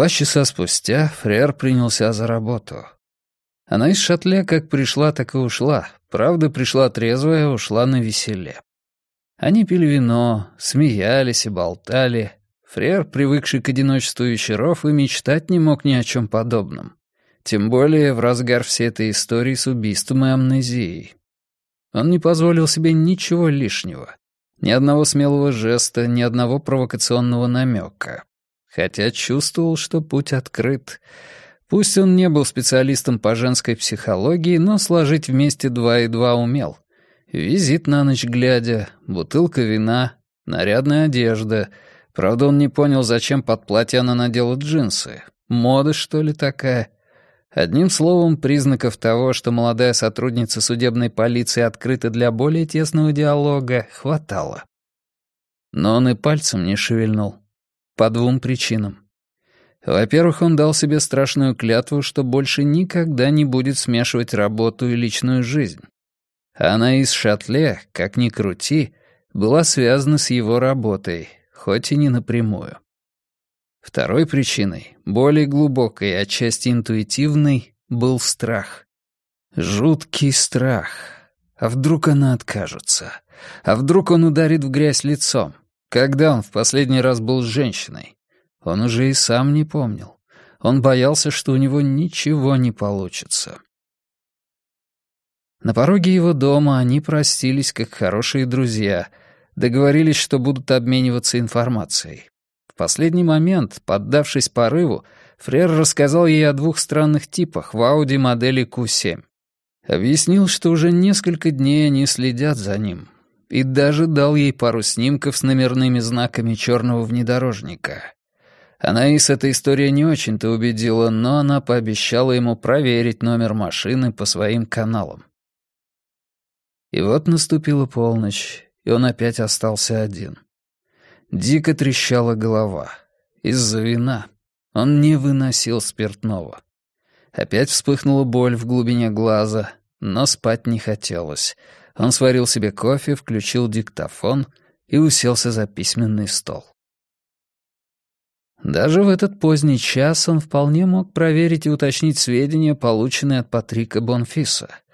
Два часа спустя Фрер принялся за работу. Она из шатле как пришла, так и ушла. Правда, пришла трезвая, ушла на веселе. Они пили вино, смеялись и болтали. Фрер, привыкший к одиночеству вечеров, и мечтать не мог ни о чем подобном. Тем более в разгар всей этой истории с убийством и амнезией. Он не позволил себе ничего лишнего. Ни одного смелого жеста, ни одного провокационного намека. Хотя чувствовал, что путь открыт. Пусть он не был специалистом по женской психологии, но сложить вместе два и два умел. Визит на ночь глядя, бутылка вина, нарядная одежда. Правда, он не понял, зачем под платье она надела джинсы. Мода, что ли, такая? Одним словом, признаков того, что молодая сотрудница судебной полиции открыта для более тесного диалога, хватало. Но он и пальцем не шевельнул. По двум причинам. Во-первых, он дал себе страшную клятву, что больше никогда не будет смешивать работу и личную жизнь. Она из Шатле, как ни крути, была связана с его работой, хоть и не напрямую. Второй причиной, более глубокой и отчасти интуитивной, был страх. Жуткий страх. А вдруг она откажется? А вдруг он ударит в грязь лицом? Когда он в последний раз был с женщиной? Он уже и сам не помнил. Он боялся, что у него ничего не получится. На пороге его дома они простились как хорошие друзья, договорились, что будут обмениваться информацией последний момент, поддавшись порыву, Фрер рассказал ей о двух странных типах в Ауди модели Q7. Объяснил, что уже несколько дней они следят за ним. И даже дал ей пару снимков с номерными знаками черного внедорожника. Анаис эта история не очень-то убедила, но она пообещала ему проверить номер машины по своим каналам. И вот наступила полночь, и он опять остался один. Дико трещала голова. Из-за вина. Он не выносил спиртного. Опять вспыхнула боль в глубине глаза, но спать не хотелось. Он сварил себе кофе, включил диктофон и уселся за письменный стол. Даже в этот поздний час он вполне мог проверить и уточнить сведения, полученные от Патрика Бонфиса —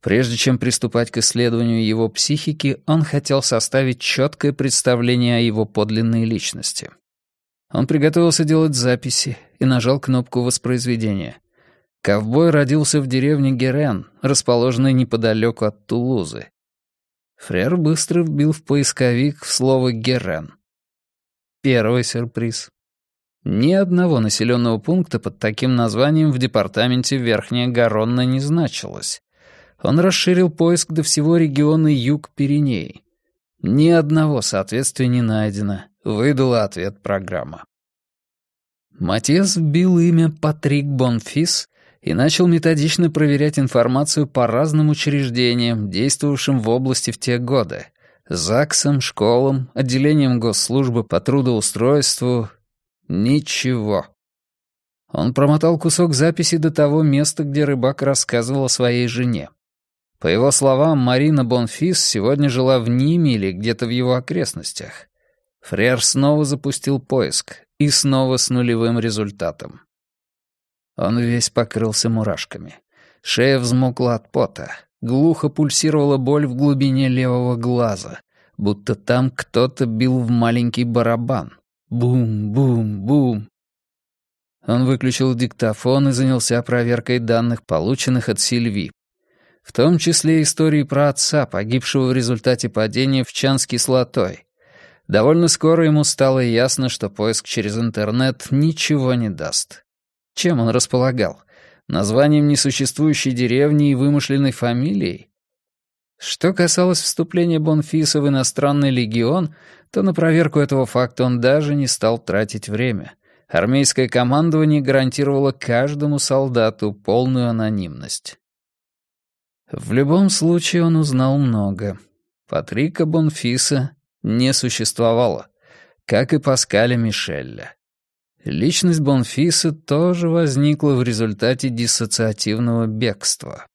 Прежде чем приступать к исследованию его психики, он хотел составить четкое представление о его подлинной личности. Он приготовился делать записи и нажал кнопку воспроизведения. Ковбой родился в деревне Герен, расположенной неподалеку от Тулузы. Фрер быстро вбил в поисковик слово «Герен». Первый сюрприз. Ни одного населенного пункта под таким названием в департаменте Верхняя Гаронна не значилось. Он расширил поиск до всего региона юг Пиренеи. Ни одного соответствия не найдено, выдала ответ программа. Матес вбил имя Патрик Бонфис и начал методично проверять информацию по разным учреждениям, действовавшим в области в те годы. ЗАГСам, школам, отделением госслужбы по трудоустройству. Ничего. Он промотал кусок записи до того места, где рыбак рассказывал о своей жене. По его словам, Марина Бонфис сегодня жила в Ниме или где-то в его окрестностях. Фрер снова запустил поиск, и снова с нулевым результатом. Он весь покрылся мурашками. Шея взмокла от пота. Глухо пульсировала боль в глубине левого глаза, будто там кто-то бил в маленький барабан. Бум-бум-бум. Он выключил диктофон и занялся проверкой данных, полученных от Сильви, в том числе истории про отца, погибшего в результате падения в чан с кислотой. Довольно скоро ему стало ясно, что поиск через интернет ничего не даст. Чем он располагал? Названием несуществующей деревни и вымышленной фамилией? Что касалось вступления Бонфиса в иностранный легион, то на проверку этого факта он даже не стал тратить время. Армейское командование гарантировало каждому солдату полную анонимность. В любом случае он узнал много. Патрика Бонфиса не существовало, как и Паскаля Мишеля. Личность Бонфиса тоже возникла в результате диссоциативного бегства.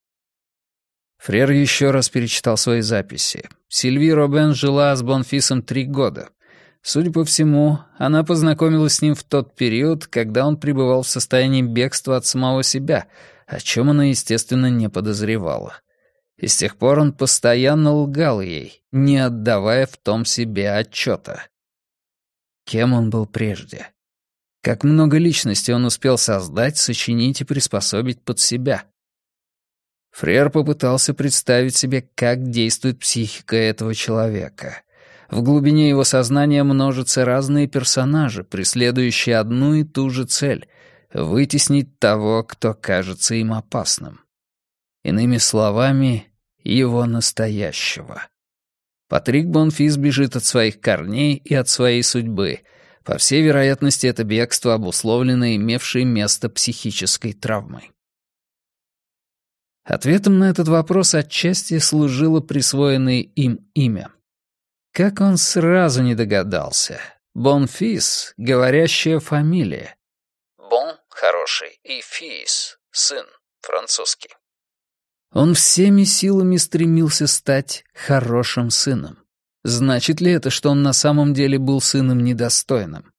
Фрер еще раз перечитал свои записи. Сильви Робен жила с Бонфисом три года. Судя по всему, она познакомилась с ним в тот период, когда он пребывал в состоянии бегства от самого себя, о чем она, естественно, не подозревала. И с тех пор он постоянно лгал ей, не отдавая в том себе отчета. Кем он был прежде? Как много личностей он успел создать, сочинить и приспособить под себя? Фрер попытался представить себе, как действует психика этого человека. В глубине его сознания множатся разные персонажи, преследующие одну и ту же цель — вытеснить того, кто кажется им опасным. Иными словами, его настоящего. Патрик Бонфис бежит от своих корней и от своей судьбы. По всей вероятности, это бегство обусловлено имевшей место психической травмой. Ответом на этот вопрос отчасти служило присвоенное им имя. Как он сразу не догадался. Бонфис — говорящая фамилия. Бон — хороший, и фис — сын, французский. Он всеми силами стремился стать хорошим сыном. Значит ли это, что он на самом деле был сыном недостойным?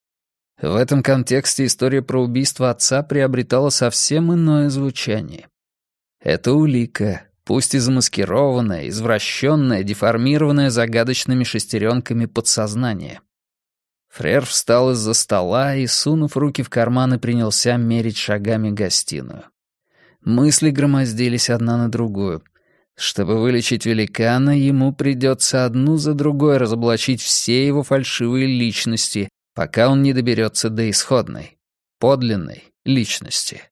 В этом контексте история про убийство отца приобретала совсем иное звучание. Это улика, пусть и замаскированное, извращенное, деформированное загадочными шестеренками подсознания. Фрер встал из-за стола и, сунув руки в карманы, принялся мерить шагами гостиную. Мысли громоздились одна на другую. Чтобы вылечить великана, ему придется одну за другой разоблачить все его фальшивые личности, пока он не доберется до исходной, подлинной личности.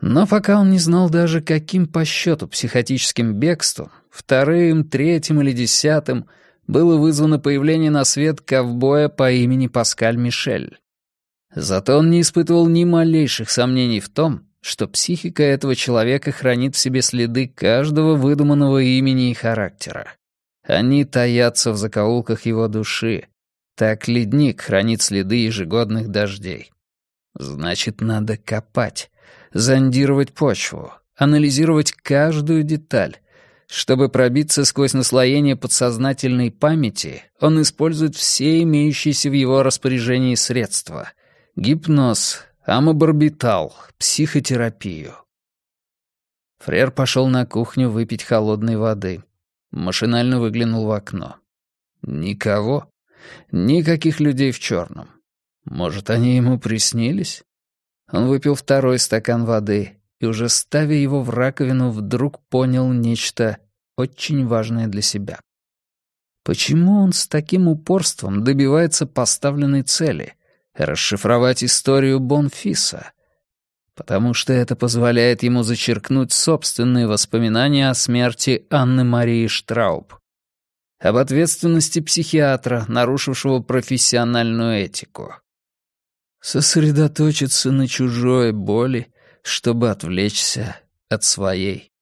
Но пока он не знал даже, каким по счету психотическим бегством, вторым, третьим или десятым, было вызвано появление на свет ковбоя по имени Паскаль Мишель. Зато он не испытывал ни малейших сомнений в том, что психика этого человека хранит в себе следы каждого выдуманного имени и характера. Они таятся в закоулках его души. Так ледник хранит следы ежегодных дождей. Значит, надо копать, зондировать почву, анализировать каждую деталь. Чтобы пробиться сквозь наслоение подсознательной памяти, он использует все имеющиеся в его распоряжении средства. Гипноз, амобарбитал, психотерапию. Фрер пошел на кухню выпить холодной воды. Машинально выглянул в окно. Никого. Никаких людей в черном. Может, они ему приснились? Он выпил второй стакан воды и, уже ставя его в раковину, вдруг понял нечто очень важное для себя. Почему он с таким упорством добивается поставленной цели — расшифровать историю Бонфиса? Потому что это позволяет ему зачеркнуть собственные воспоминания о смерти Анны Марии Штрауб. Об ответственности психиатра, нарушившего профессиональную этику сосредоточиться на чужой боли, чтобы отвлечься от своей.